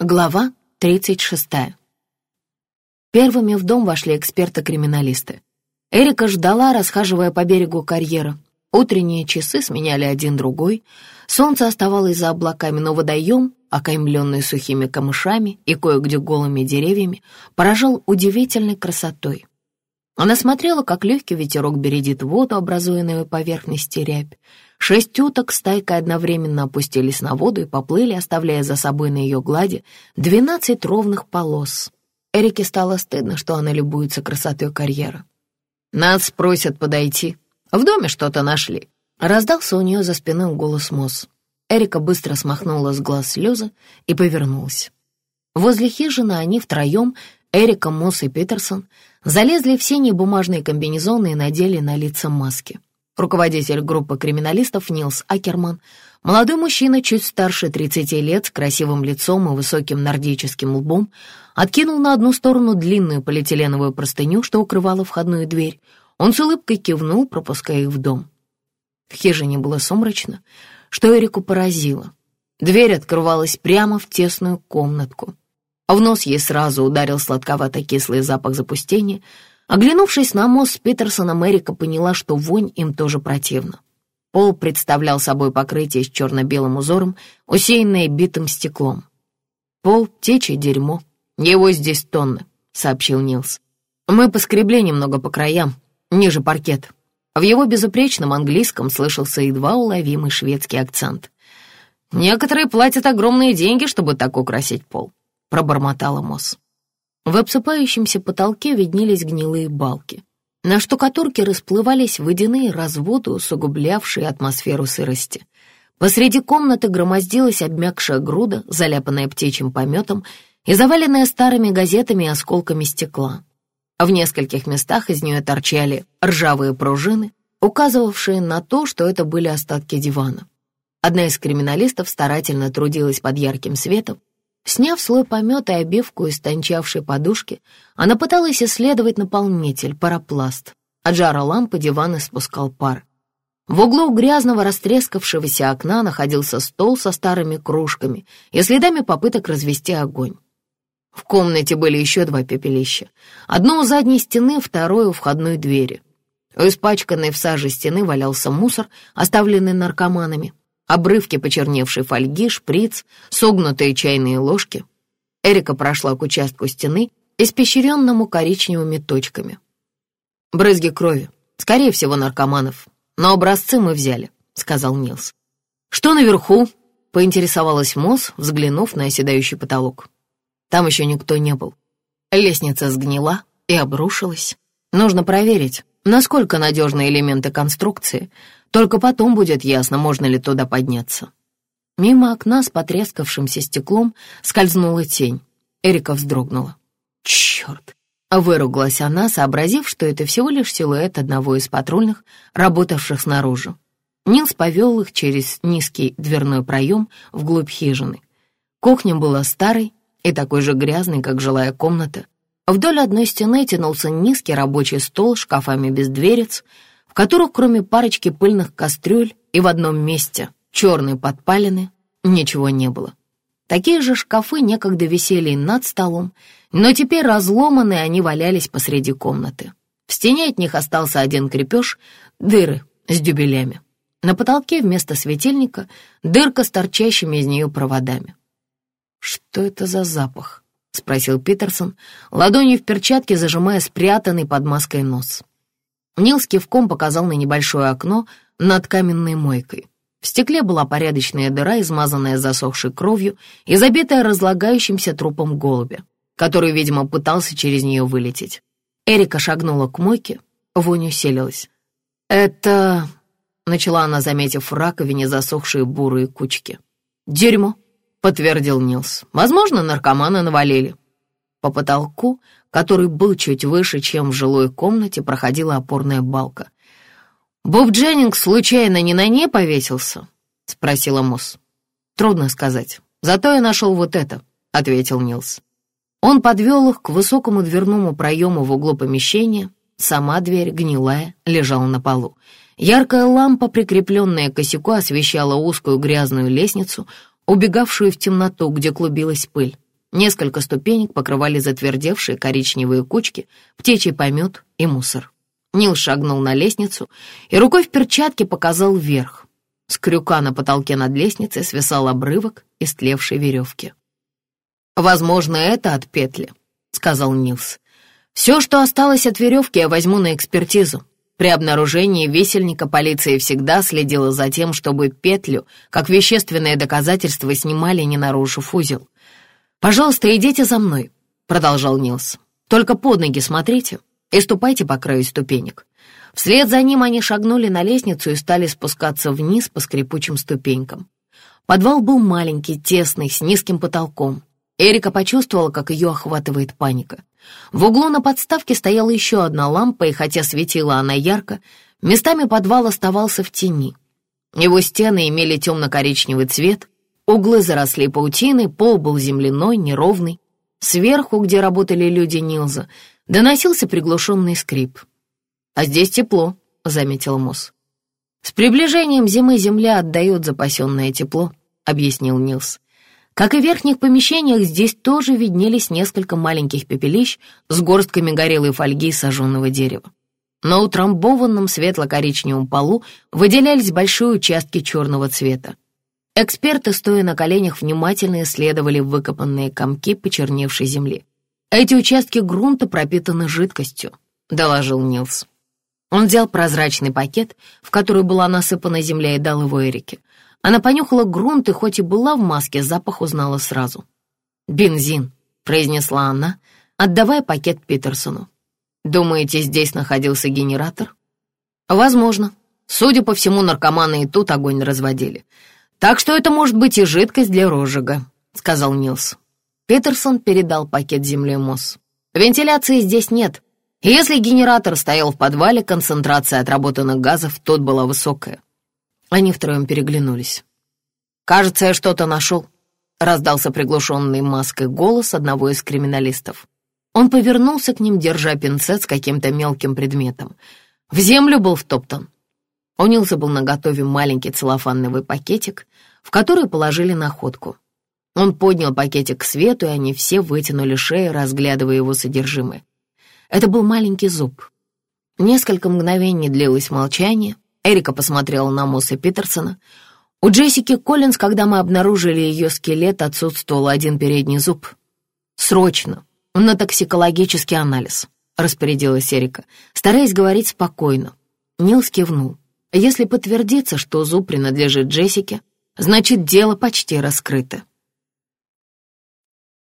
Глава 36. Первыми в дом вошли эксперты-криминалисты. Эрика ждала, расхаживая по берегу карьера. Утренние часы сменяли один другой. Солнце оставалось за облаками, но водоем, окаймленный сухими камышами и кое-где голыми деревьями, поражал удивительной красотой. Она смотрела, как легкий ветерок бередит воду, образуя на поверхности рябь. Шесть уток стайкой одновременно опустились на воду и поплыли, оставляя за собой на ее глади двенадцать ровных полос. Эрике стало стыдно, что она любуется красотой карьера. «Нас просят подойти. В доме что-то нашли». Раздался у нее за спиной голос Мосс. Эрика быстро смахнула с глаз слезы и повернулась. Возле хижины они втроем, Эрика, Мосс и Питерсон, залезли в синие бумажные комбинезоны и надели на лица маски. Руководитель группы криминалистов Нилс Акерман, молодой мужчина чуть старше 30 лет, с красивым лицом и высоким нордическим лбом, откинул на одну сторону длинную полиэтиленовую простыню, что укрывала входную дверь. Он с улыбкой кивнул, пропуская их в дом. В хижине было сумрачно, что Эрику поразило. Дверь открывалась прямо в тесную комнатку. В нос ей сразу ударил сладковато-кислый запах запустения — Оглянувшись на мост с Питерсоном, Эрика поняла, что вонь им тоже противна. Пол представлял собой покрытие с черно-белым узором, усеянное битым стеклом. «Пол — течь дерьмо. Его здесь тонны», — сообщил Нилс. «Мы поскребли немного по краям, ниже паркет». В его безупречном английском слышался едва уловимый шведский акцент. «Некоторые платят огромные деньги, чтобы так украсить пол», — пробормотала Мосс. В обсыпающемся потолке виднелись гнилые балки. На штукатурке расплывались водяные разводы, усугублявшие атмосферу сырости. Посреди комнаты громоздилась обмякшая груда, заляпанная птичьим пометом и заваленная старыми газетами и осколками стекла. В нескольких местах из нее торчали ржавые пружины, указывавшие на то, что это были остатки дивана. Одна из криминалистов старательно трудилась под ярким светом, Сняв слой помета и обивку из тончавшей подушки, она пыталась исследовать наполнитель, паропласт. От жара лампы диван испускал пар. В углу грязного растрескавшегося окна находился стол со старыми кружками и следами попыток развести огонь. В комнате были еще два пепелища. Одно у задней стены, второе у входной двери. У испачканной в саже стены валялся мусор, оставленный наркоманами обрывки почерневшей фольги, шприц, согнутые чайные ложки. Эрика прошла к участку стены, испещренному коричневыми точками. «Брызги крови. Скорее всего, наркоманов. Но образцы мы взяли», — сказал Нилс. «Что наверху?» — поинтересовалась Мосс, взглянув на оседающий потолок. Там еще никто не был. Лестница сгнила и обрушилась. Нужно проверить, насколько надежны элементы конструкции, только потом будет ясно, можно ли туда подняться. Мимо окна с потрескавшимся стеклом скользнула тень. Эрика вздрогнула. «Черт!» — выругалась она, сообразив, что это всего лишь силуэт одного из патрульных, работавших снаружи. Нилс повел их через низкий дверной проем вглубь хижины. Кухня была старой и такой же грязной, как жилая комната. Вдоль одной стены тянулся низкий рабочий стол с шкафами без дверец, в которых кроме парочки пыльных кастрюль и в одном месте черной подпалины ничего не было. Такие же шкафы некогда висели над столом, но теперь разломанные они валялись посреди комнаты. В стене от них остался один крепеж, дыры с дюбелями. На потолке вместо светильника дырка с торчащими из нее проводами. «Что это за запах?» — спросил Питерсон, ладонью в перчатке зажимая спрятанный под маской нос. Нил с кивком показал на небольшое окно над каменной мойкой. В стекле была порядочная дыра, измазанная засохшей кровью и забитая разлагающимся трупом голубя, который, видимо, пытался через нее вылететь. Эрика шагнула к мойке, вонь усилилась. «Это...» — начала она, заметив в раковине засохшие бурые кучки. «Дерьмо», — подтвердил Нилс. «Возможно, наркоманы навалили». По потолку который был чуть выше, чем в жилой комнате, проходила опорная балка. «Боб Дженнингс случайно не на ней повесился?» — спросила Мосс. «Трудно сказать. Зато я нашел вот это», — ответил Нилс. Он подвел их к высокому дверному проему в углу помещения. Сама дверь, гнилая, лежала на полу. Яркая лампа, прикрепленная к косяку, освещала узкую грязную лестницу, убегавшую в темноту, где клубилась пыль. Несколько ступенек покрывали затвердевшие коричневые кучки, птичий помет и мусор. Нил шагнул на лестницу и рукой в перчатке показал вверх. С крюка на потолке над лестницей свисал обрывок истлевшей веревки. «Возможно, это от петли», — сказал Нилс. «Все, что осталось от веревки, я возьму на экспертизу. При обнаружении весельника полиция всегда следила за тем, чтобы петлю, как вещественное доказательство, снимали, не нарушив узел. «Пожалуйста, идите за мной», — продолжал Нилс. «Только под ноги смотрите и ступайте по краю ступенек». Вслед за ним они шагнули на лестницу и стали спускаться вниз по скрипучим ступенькам. Подвал был маленький, тесный, с низким потолком. Эрика почувствовала, как ее охватывает паника. В углу на подставке стояла еще одна лампа, и хотя светила она ярко, местами подвал оставался в тени. Его стены имели темно-коричневый цвет, Углы заросли паутиной, пол был земляной, неровный. Сверху, где работали люди Нилза, доносился приглушенный скрип. «А здесь тепло», — заметил Мосс. «С приближением зимы земля отдает запасенное тепло», — объяснил Нилс. Как и в верхних помещениях, здесь тоже виднелись несколько маленьких пепелищ с горстками горелой фольги и сожженного дерева. На утрамбованном светло-коричневом полу выделялись большие участки черного цвета. Эксперты, стоя на коленях, внимательно исследовали выкопанные комки почерневшей земли. «Эти участки грунта пропитаны жидкостью», — доложил Нилс. Он взял прозрачный пакет, в который была насыпана земля, и дал его Эрике. Она понюхала грунт, и хоть и была в маске, запах узнала сразу. «Бензин», — произнесла она, отдавая пакет Питерсону. «Думаете, здесь находился генератор?» «Возможно. Судя по всему, наркоманы и тут огонь разводили. «Так что это может быть и жидкость для розжига», — сказал Нилс. Питерсон передал пакет земли Мосс. «Вентиляции здесь нет. Если генератор стоял в подвале, концентрация отработанных газов тут была высокая». Они втроем переглянулись. «Кажется, я что-то нашел», — раздался приглушенный маской голос одного из криминалистов. Он повернулся к ним, держа пинцет с каким-то мелким предметом. В землю был втоптан. У Нилса был наготове маленький целлофановый пакетик, в который положили находку. Он поднял пакетик к свету, и они все вытянули шеи, разглядывая его содержимое. Это был маленький зуб. Несколько мгновений длилось молчание. Эрика посмотрела на Мосса Питерсона. У Джессики Коллинз, когда мы обнаружили ее скелет, отсутствовал один передний зуб. «Срочно, на токсикологический анализ», — распорядилась Эрика, стараясь говорить спокойно. Нилс кивнул. Если подтвердится, что зуб принадлежит Джессике, значит, дело почти раскрыто.